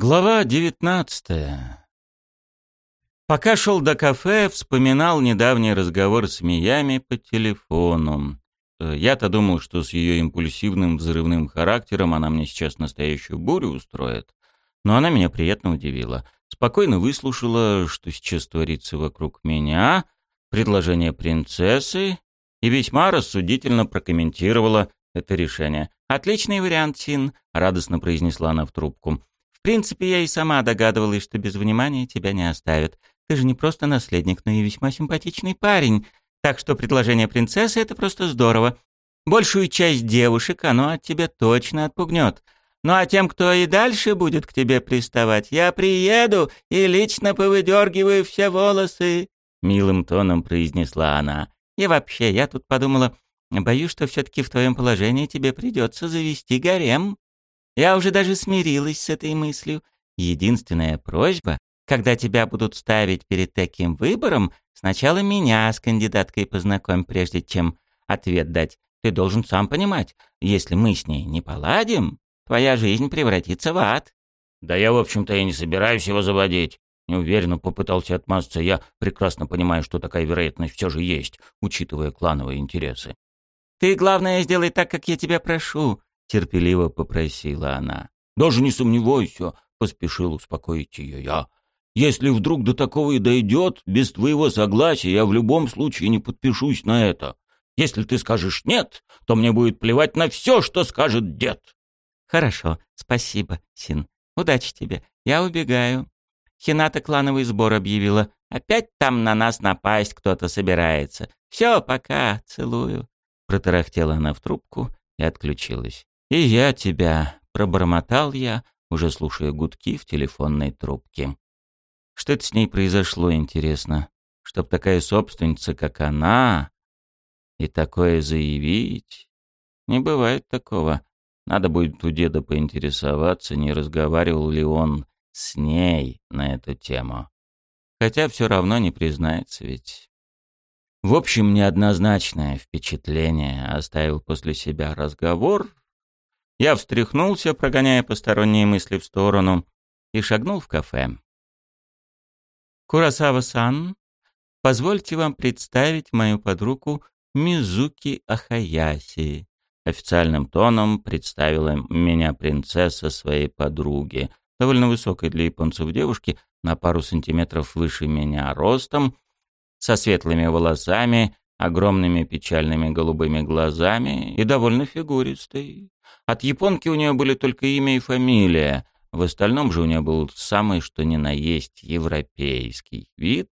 Глава девятнадцатая. Пока шел до кафе, вспоминал недавний разговор с Миями по телефону. Э, я-то думал, что с ее импульсивным взрывным характером она мне сейчас настоящую бурю устроит. Но она меня приятно удивила. Спокойно выслушала, что сейчас творится вокруг меня, предложение принцессы, и весьма рассудительно прокомментировала это решение. «Отличный вариант, Син», — радостно произнесла она в трубку. Принципе, я и сама догадывалась, что без внимания тебя не оставят. Ты же не просто наследник, но и весьма симпатичный парень. Так что предложение принцессы — это просто здорово. Большую часть девушек оно от тебя точно отпугнет. Ну а тем, кто и дальше будет к тебе приставать, я приеду и лично повыдергиваю все волосы», — милым тоном произнесла она. «И вообще, я тут подумала, боюсь, что все-таки в твоем положении тебе придется завести гарем». Я уже даже смирилась с этой мыслью. Единственная просьба, когда тебя будут ставить перед таким выбором, сначала меня с кандидаткой познакомь, прежде чем ответ дать. Ты должен сам понимать, если мы с ней не поладим, твоя жизнь превратится в ад. Да я, в общем-то, и не собираюсь его заводить. Неуверенно попытался отмазаться я, прекрасно понимая, что такая вероятность все же есть, учитывая клановые интересы. Ты, главное, сделай так, как я тебя прошу терпеливо попросила она. «Даже не сомневайся», — поспешил успокоить ее я. «Если вдруг до такого и дойдет, без твоего согласия я в любом случае не подпишусь на это. Если ты скажешь «нет», то мне будет плевать на все, что скажет дед». «Хорошо, спасибо, Син. Удачи тебе. Я убегаю». Хината клановый сбор объявила. «Опять там на нас напасть кто-то собирается. Все, пока, целую». Протарахтела она в трубку и отключилась. «И я тебя», — пробормотал я, уже слушая гудки в телефонной трубке. Что это с ней произошло, интересно? Чтоб такая собственница, как она, и такое заявить? Не бывает такого. Надо будет у деда поинтересоваться, не разговаривал ли он с ней на эту тему. Хотя все равно не признается ведь. В общем, неоднозначное впечатление оставил после себя разговор я встряхнулся, прогоняя посторонние мысли в сторону, и шагнул в кафе. «Курасава-сан, позвольте вам представить мою подругу Мизуки Ахаяси», официальным тоном представила меня принцесса своей подруги, довольно высокой для японцев девушки, на пару сантиметров выше меня ростом, со светлыми волосами, огромными печальными голубыми глазами и довольно фигуристой. От японки у нее были только имя и фамилия, в остальном же у нее был самый что ни на есть европейский вид,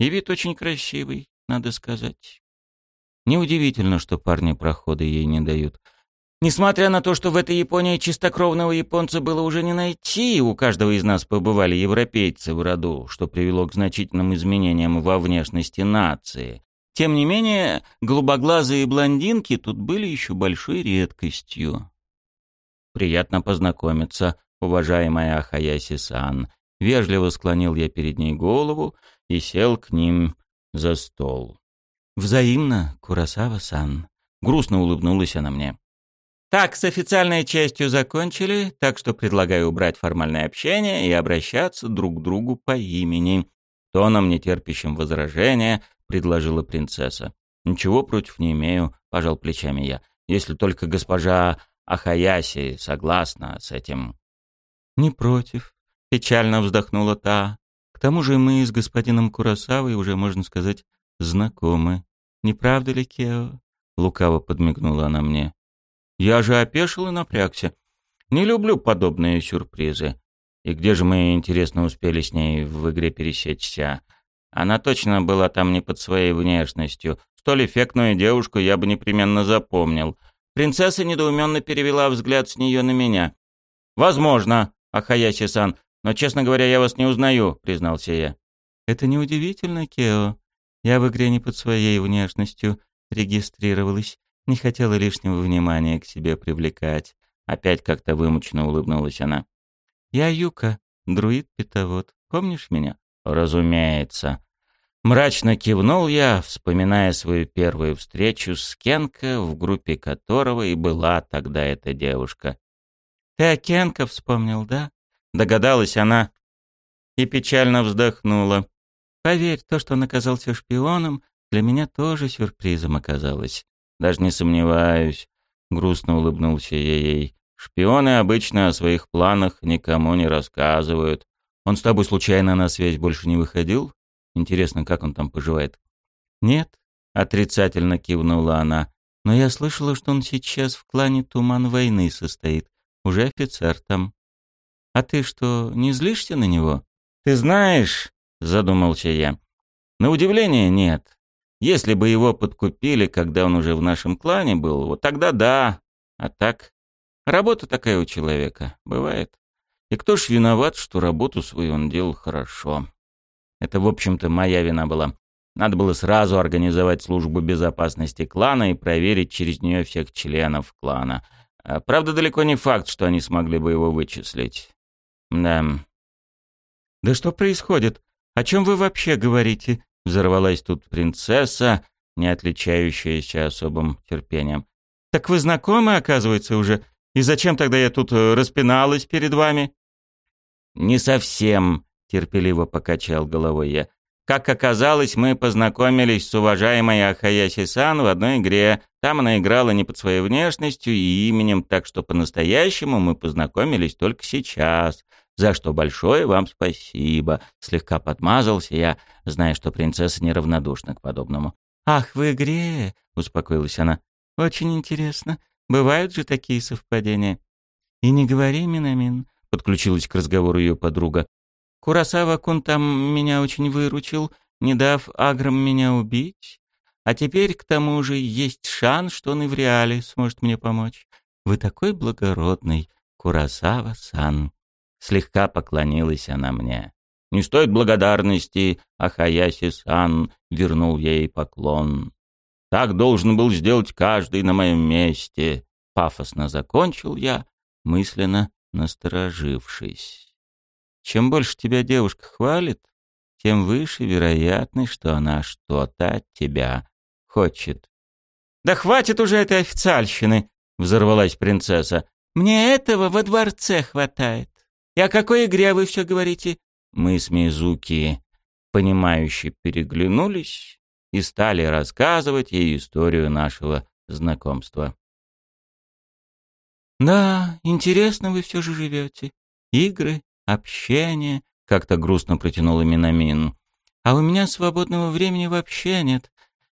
и вид очень красивый, надо сказать. Неудивительно, что парни проходы ей не дают. Несмотря на то, что в этой Японии чистокровного японца было уже не найти, у каждого из нас побывали европейцы в роду, что привело к значительным изменениям во внешности нации. Тем не менее, голубоглазые блондинки тут были еще большой редкостью. «Приятно познакомиться, уважаемая Ахаяси-сан». Вежливо склонил я перед ней голову и сел к ним за стол. «Взаимно, Курасава-сан». Грустно улыбнулась она мне. «Так, с официальной частью закончили, так что предлагаю убрать формальное общение и обращаться друг к другу по имени». Тоном, нетерпящим возражения, предложила принцесса. «Ничего против не имею», — пожал плечами я, «если только госпожа Ахаяси согласна с этим». «Не против», — печально вздохнула та. «К тому же мы с господином Курасавой уже, можно сказать, знакомы. Не правда ли, Кео?» — лукаво подмигнула она мне. «Я же опешил и напрягся. Не люблю подобные сюрпризы. И где же мы, интересно, успели с ней в игре пересечься?» Она точно была там не под своей внешностью. Столь эффектную девушку я бы непременно запомнил. Принцесса недоуменно перевела взгляд с нее на меня. «Возможно, Ахаяси-сан, но, честно говоря, я вас не узнаю», — признался я. «Это неудивительно, Кео. Я в игре не под своей внешностью регистрировалась. Не хотела лишнего внимания к себе привлекать». Опять как-то вымученно улыбнулась она. «Я Юка, друид-питовод. Помнишь меня?» «Разумеется». Мрачно кивнул я, вспоминая свою первую встречу с Кенко, в группе которого и была тогда эта девушка. «Ты о Кенко вспомнил, да?» Догадалась она и печально вздохнула. Поверь, то, что он оказался шпионом, для меня тоже сюрпризом оказалось. Даже не сомневаюсь, грустно улыбнулся я ей. Шпионы обычно о своих планах никому не рассказывают. Он с тобой случайно на связь больше не выходил? Интересно, как он там поживает? Нет, отрицательно кивнула она. Но я слышала, что он сейчас в клане Туман войны состоит. Уже офицер там. А ты что, не злишься на него? Ты знаешь, задумался я. На удивление нет. Если бы его подкупили, когда он уже в нашем клане был, вот тогда да. А так, работа такая у человека, бывает. И кто ж виноват, что работу свою он делал хорошо. Это, в общем-то, моя вина была. Надо было сразу организовать службу безопасности клана и проверить через нее всех членов клана. А, правда, далеко не факт, что они смогли бы его вычислить. Да. «Да что происходит? О чем вы вообще говорите?» Взорвалась тут принцесса, не отличающаяся особым терпением. «Так вы знакомы, оказывается, уже? И зачем тогда я тут э, распиналась перед вами?» «Не совсем», — терпеливо покачал головой я. Как оказалось, мы познакомились с уважаемой Ахаяси-сан в одной игре. Там она играла не под своей внешностью и именем, так что по-настоящему мы познакомились только сейчас. За что большое вам спасибо. Слегка подмазался я, зная, что принцесса неравнодушна к подобному. «Ах, в игре!» — успокоилась она. «Очень интересно. Бывают же такие совпадения». «И не говори, Минамин», — подключилась к разговору ее подруга. Курасава-кун там меня очень выручил, не дав аграм меня убить. А теперь, к тому же, есть шанс, что он и в реале сможет мне помочь. Вы такой благородный, Курасава-сан. Слегка поклонилась она мне. «Не стоит благодарности, Ахаяси-сан», — вернул ей поклон. «Так должен был сделать каждый на моем месте», — пафосно закончил я, мысленно насторожившись. Чем больше тебя девушка хвалит, тем выше вероятность, что она что-то от тебя хочет. «Да хватит уже этой официальщины!» — взорвалась принцесса. «Мне этого во дворце хватает. И о какой игре вы все говорите?» Мы с Мизуки, понимающе переглянулись и стали рассказывать ей историю нашего знакомства. «Да, интересно вы все же живете. Игры, общение», — как-то грустно протянула Минамин. «А у меня свободного времени вообще нет.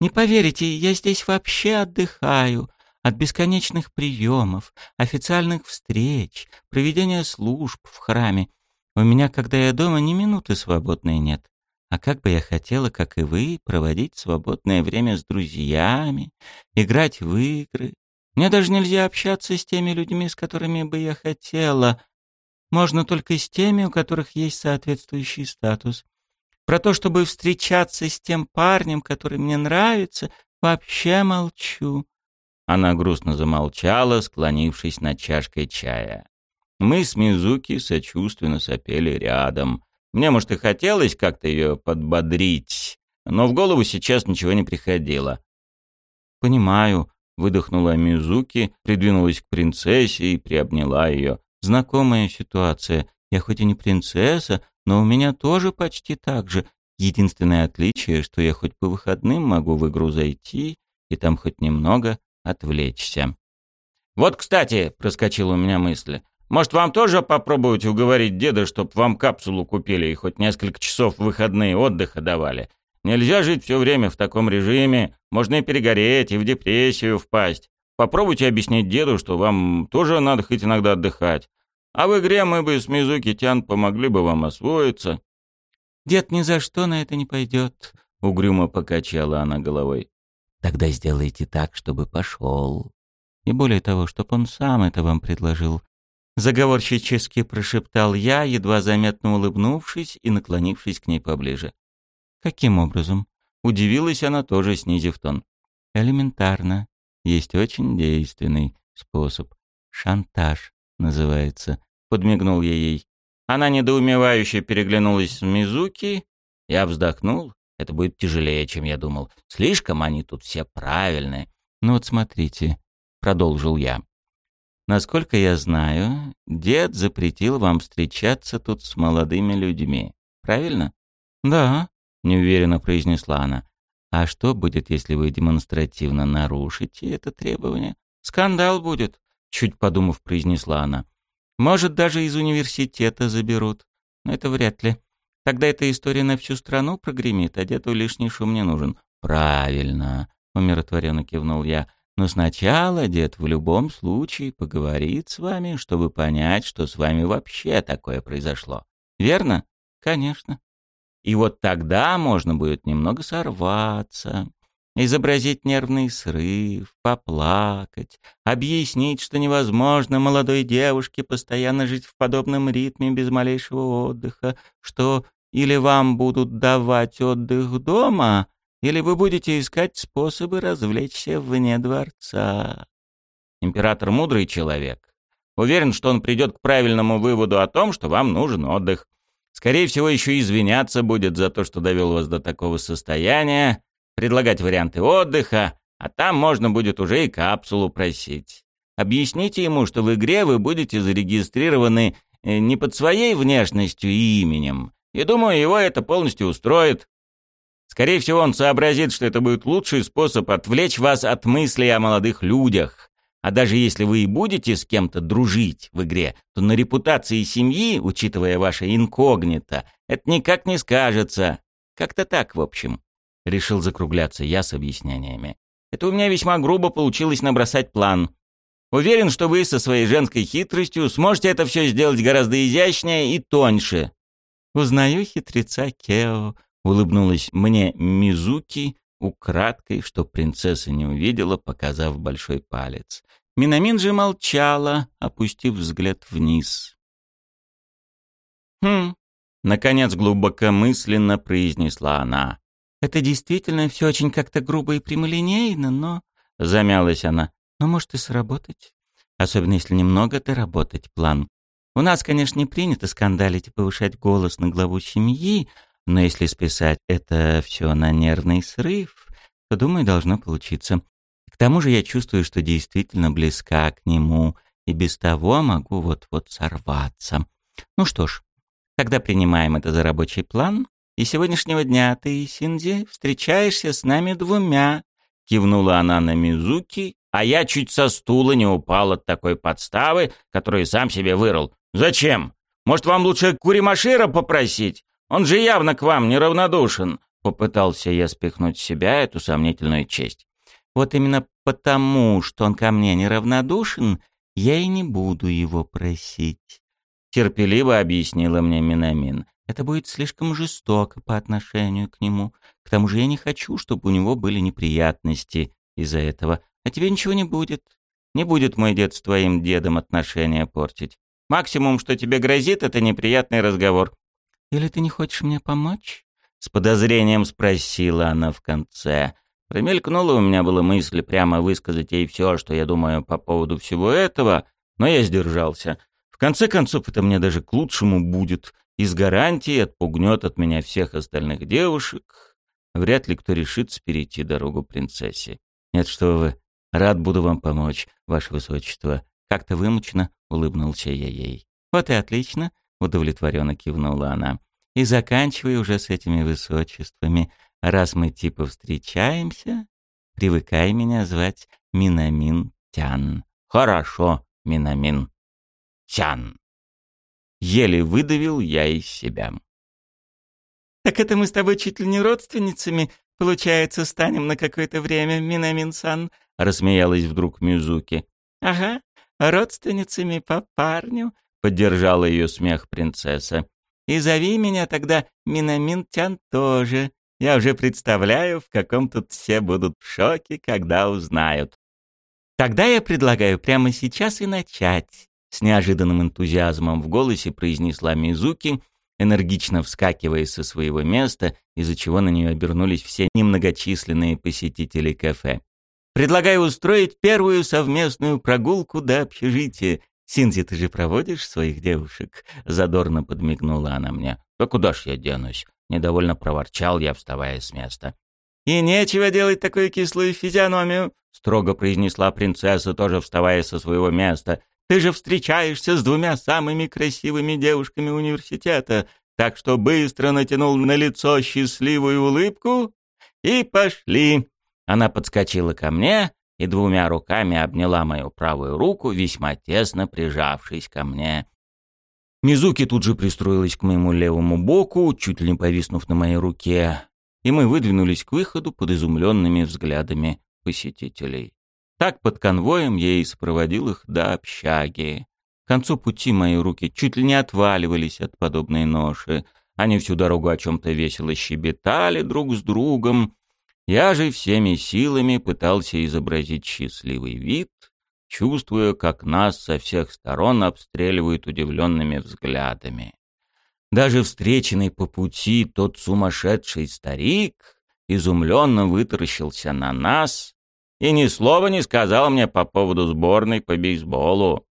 Не поверите, я здесь вообще отдыхаю от бесконечных приемов, официальных встреч, проведения служб в храме. У меня, когда я дома, ни минуты свободной нет. А как бы я хотела, как и вы, проводить свободное время с друзьями, играть в игры. Мне даже нельзя общаться с теми людьми, с которыми бы я хотела можно только с теми, у которых есть соответствующий статус. Про то, чтобы встречаться с тем парнем, который мне нравится, вообще молчу». Она грустно замолчала, склонившись над чашкой чая. Мы с Мизуки сочувственно сопели рядом. Мне, может, и хотелось как-то ее подбодрить, но в голову сейчас ничего не приходило. «Понимаю», — выдохнула Мизуки, придвинулась к принцессе и приобняла ее. Знакомая ситуация. Я хоть и не принцесса, но у меня тоже почти так же. Единственное отличие, что я хоть по выходным могу в игру зайти и там хоть немного отвлечься. «Вот, кстати», — проскочила у меня мысль, «может, вам тоже попробовать уговорить деда, чтоб вам капсулу купили и хоть несколько часов выходные отдыха давали? Нельзя жить все время в таком режиме, можно и перегореть, и в депрессию впасть. Попробуйте объяснить деду, что вам тоже надо хоть иногда отдыхать. А в игре мы бы с Мизуки Тян помогли бы вам освоиться». «Дед ни за что на это не пойдет», — угрюмо покачала она головой. «Тогда сделайте так, чтобы пошел. И более того, чтобы он сам это вам предложил». Заговорщически прошептал я, едва заметно улыбнувшись и наклонившись к ней поближе. «Каким образом?» Удивилась она, тоже снизив тон. «Элементарно. Есть очень действенный способ. Шантаж называется. Подмигнул я ей. Она недоумевающе переглянулась с Мизуки. Я вздохнул. Это будет тяжелее, чем я думал. Слишком они тут все правильные. Ну вот смотрите, продолжил я. Насколько я знаю, дед запретил вам встречаться тут с молодыми людьми. Правильно? Да, неуверенно произнесла она. А что будет, если вы демонстративно нарушите это требование? Скандал будет, чуть подумав, произнесла она. Может, даже из университета заберут. Но это вряд ли. Тогда эта история на всю страну прогремит, а деду лишний шум не нужен. Правильно, умиротворенно кивнул я. Но сначала дед в любом случае поговорит с вами, чтобы понять, что с вами вообще такое произошло. Верно? Конечно. И вот тогда можно будет немного сорваться, изобразить нервный срыв, поплакать, объяснить, что невозможно молодой девушке постоянно жить в подобном ритме без малейшего отдыха, что или вам будут давать отдых дома, или вы будете искать способы развлечься вне дворца. Император мудрый человек. Уверен, что он придет к правильному выводу о том, что вам нужен отдых. Скорее всего, еще извиняться будет за то, что довел вас до такого состояния, предлагать варианты отдыха, а там можно будет уже и капсулу просить. Объясните ему, что в игре вы будете зарегистрированы э, не под своей внешностью и именем. И думаю, его это полностью устроит. Скорее всего, он сообразит, что это будет лучший способ отвлечь вас от мыслей о молодых людях. А даже если вы и будете с кем-то дружить в игре, то на репутации семьи, учитывая ваше инкогнито, это никак не скажется. Как-то так, в общем. Решил закругляться я с объяснениями. Это у меня весьма грубо получилось набросать план. Уверен, что вы со своей женской хитростью сможете это все сделать гораздо изящнее и тоньше. Узнаю хитреца Кео, Улыбнулась мне Мизуки, украдкой, что принцесса не увидела, показав большой палец. Минамин же молчала, опустив взгляд вниз. «Хм», — наконец глубокомысленно произнесла она. «Это действительно все очень как-то грубо и прямолинейно, но...» — замялась она. «Но может и сработать. Особенно если немного доработать план. У нас, конечно, не принято скандалить и повышать голос на главу семьи, но если списать это все на нервный срыв, то, думаю, должно получиться. К тому же я чувствую, что действительно близка к нему, и без того могу вот-вот сорваться. Ну что ж, тогда принимаем это за рабочий план, и сегодняшнего дня ты, Синди, встречаешься с нами двумя. Кивнула она на Мизуки, а я чуть со стула не упал от такой подставы, которую сам себе вырыл. Зачем? Может, вам лучше Куримашира попросить? Он же явно к вам неравнодушен», — попытался я спихнуть с себя эту сомнительную честь. «Вот именно потому, что он ко мне неравнодушен, я и не буду его просить», — терпеливо объяснила мне Минамин. «Это будет слишком жестоко по отношению к нему. К тому же я не хочу, чтобы у него были неприятности из-за этого. А тебе ничего не будет. Не будет мой дед с твоим дедом отношения портить. Максимум, что тебе грозит, это неприятный разговор. «Или ты не хочешь мне помочь?» С подозрением спросила она в конце. Промелькнула у меня была мысль прямо высказать ей все, что я думаю по поводу всего этого, но я сдержался. В конце концов, это мне даже к лучшему будет. Из гарантии отпугнет от меня всех остальных девушек. Вряд ли кто решится перейти дорогу принцессе. Нет, что вы, рад буду вам помочь, ваше высочество. Как-то вымученно улыбнулся я ей. Вот и отлично, удовлетворенно кивнула она. И заканчивай уже с этими высочествами. Раз мы типа встречаемся, привыкай меня звать Минамин Тян. Хорошо, Минамин Тян. Еле выдавил я из себя. Так это мы с тобой чуть ли не родственницами, получается, станем на какое-то время, Минамин-сан, рассмеялась вдруг Мизуки. Ага, родственницами по парню, поддержала ее смех принцесса. И зови меня тогда Минамин-тян тоже. Я уже представляю, в каком тут все будут в шоке, когда узнают. Тогда я предлагаю прямо сейчас и начать. С неожиданным энтузиазмом в голосе произнесла Мизуки, энергично вскакивая со своего места, из-за чего на нее обернулись все немногочисленные посетители кафе. Предлагаю устроить первую совместную прогулку до общежития, «Синзи, ты же проводишь своих девушек?» — задорно подмигнула она мне. «Да куда ж я денусь?» — недовольно проворчал я, вставая с места. «И нечего делать такую кислую физиономию», — строго произнесла принцесса, тоже вставая со своего места. Ты же встречаешься с двумя самыми красивыми девушками университета, так что быстро натянул на лицо счастливую улыбку и пошли. Она подскочила ко мне и двумя руками обняла мою правую руку, весьма тесно прижавшись ко мне. Мизуки тут же пристроилась к моему левому боку, чуть ли не повиснув на моей руке, и мы выдвинулись к выходу под изумленными взглядами посетителей. Так под конвоем я и сопроводил их до общаги. К концу пути мои руки чуть ли не отваливались от подобной ноши. Они всю дорогу о чем-то весело щебетали друг с другом. Я же всеми силами пытался изобразить счастливый вид, чувствуя, как нас со всех сторон обстреливают удивленными взглядами. Даже встреченный по пути тот сумасшедший старик изумленно вытаращился на нас и ни слова не сказал мне по поводу сборной по бейсболу.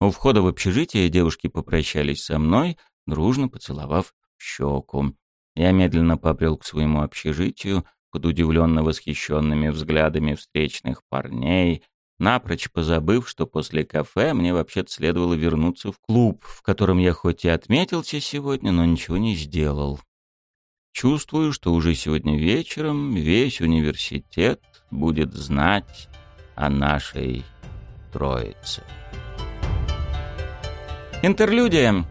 У входа в общежитие девушки попрощались со мной, дружно поцеловав щеку. Я медленно побрел к своему общежитию под удивленно восхищенными взглядами встречных парней, напрочь позабыв, что после кафе мне вообще-то следовало вернуться в клуб, в котором я хоть и отметился сегодня, но ничего не сделал. Чувствую, что уже сегодня вечером весь университет будет знать о нашей троице. Интерлюдия.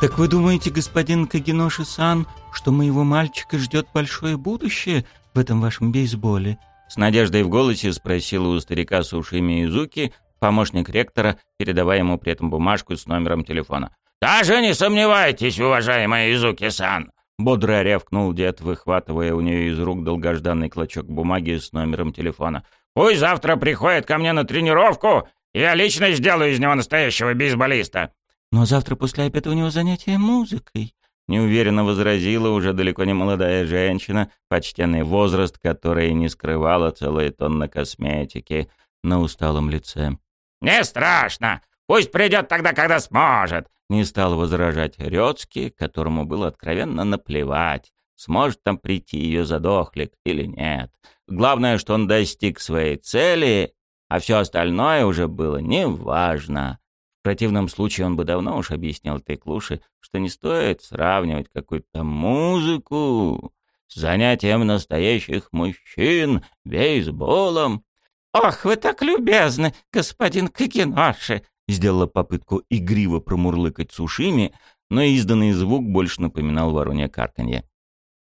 «Так вы думаете, господин Кагеноши-сан, что моего мальчика ждет большое будущее в этом вашем бейсболе?» С надеждой в голосе спросила у старика Сушими Изуки, помощник ректора, передавая ему при этом бумажку с номером телефона. «Даже не сомневайтесь, уважаемая Изуки-сан!» Бодро рявкнул дед, выхватывая у нее из рук долгожданный клочок бумаги с номером телефона. «Пусть завтра приходит ко мне на тренировку, я лично сделаю из него настоящего бейсболиста!» «Но завтра после обеда у него занятие музыкой», неуверенно возразила уже далеко не молодая женщина, почтенный возраст, которая не скрывала целая тонна косметики на усталом лице. «Не страшно! Пусть придет тогда, когда сможет!» Не стал возражать Рёцкий, которому было откровенно наплевать, сможет там прийти ее задохлик или нет. Главное, что он достиг своей цели, а все остальное уже было неважно. В противном случае он бы давно уж объяснил этой клуше, что не стоит сравнивать какую-то музыку с занятием настоящих мужчин, бейсболом. «Ох, вы так любезны, господин Кагеноши!» Сделала попытку игриво промурлыкать сушими, но изданный звук больше напоминал воронье карканье.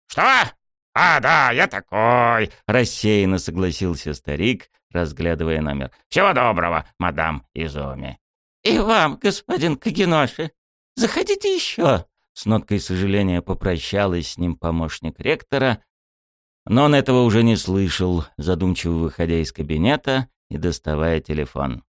«Что? А, да, я такой!» — рассеянно согласился старик, разглядывая номер. «Всего доброго, мадам Изоми!» «И вам, господин Кагеноши! Заходите еще!» С ноткой сожаления попрощалась с ним помощник ректора, но он этого уже не слышал, задумчиво выходя из кабинета и доставая телефон.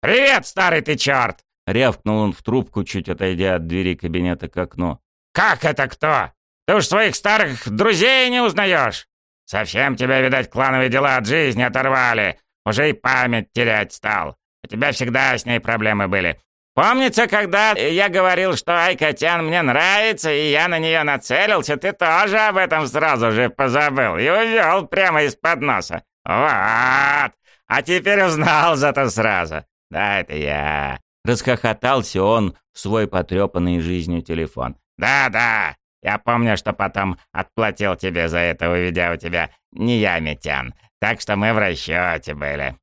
«Привет, старый ты черт!» — рявкнул он в трубку, чуть отойдя от двери кабинета к окну. «Как это кто? Ты уж своих старых друзей не узнаешь? Совсем тебя, видать, клановые дела от жизни оторвали. Уже и память терять стал. У тебя всегда с ней проблемы были. Помнится, когда я говорил, что Айкотян мне нравится, и я на нее нацелился, ты тоже об этом сразу же позабыл и увел прямо из-под носа. Вот! А теперь узнал зато сразу. Да, это я. Расхохотался он в свой потрепанный жизнью телефон. Да-да, я помню, что потом отплатил тебе за это, увидя у тебя не я, Митян. Так что мы в расчете были.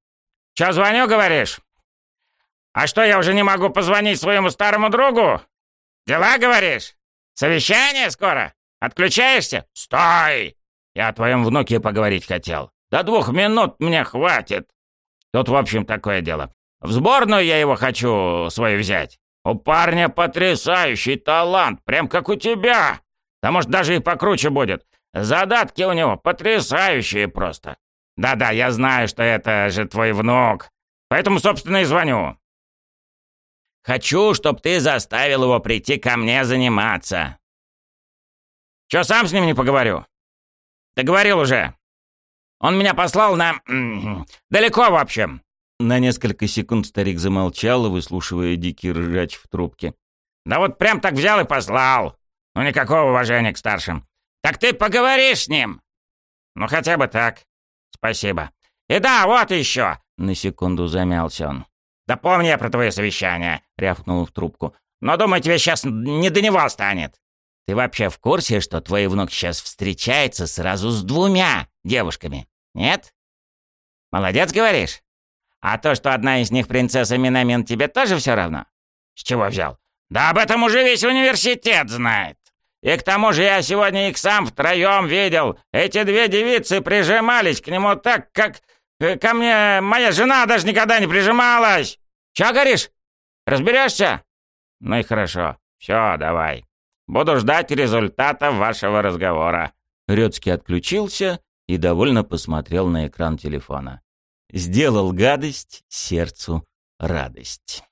Че звоню, говоришь? А что, я уже не могу позвонить своему старому другу? Дела, говоришь? Совещание скоро? Отключаешься? Стой! Я о твоем внуке поговорить хотел. До двух минут мне хватит. Тут, в общем, такое дело. В сборную я его хочу свою взять. У парня потрясающий талант, прям как у тебя. Да может, даже и покруче будет. Задатки у него потрясающие просто. Да-да, я знаю, что это же твой внук. Поэтому, собственно, и звоню. Хочу, чтобы ты заставил его прийти ко мне заниматься. Че, сам с ним не поговорю? Ты говорил уже. Он меня послал на... далеко, в общем. На несколько секунд старик замолчал, выслушивая дикий ржач в трубке. «Да вот прям так взял и послал. Ну, никакого уважения к старшим. Так ты поговоришь с ним?» «Ну, хотя бы так. Спасибо. И да, вот еще!» На секунду замялся он. «Да помни я про твое совещание!» — рявкнул в трубку. «Но думаю, тебе сейчас не до него станет!» «Ты вообще в курсе, что твой внук сейчас встречается сразу с двумя девушками? Нет? Молодец, говоришь? А то, что одна из них принцесса Минамин, тебе тоже все равно? С чего взял? Да об этом уже весь университет знает. И к тому же я сегодня их сам втроем видел. Эти две девицы прижимались к нему так, как ко мне моя жена даже никогда не прижималась. Че говоришь? Разберешься? Ну и хорошо. Все, давай. Буду ждать результата вашего разговора. Рёцкий отключился и довольно посмотрел на экран телефона. Сделал гадость, сердцу радость.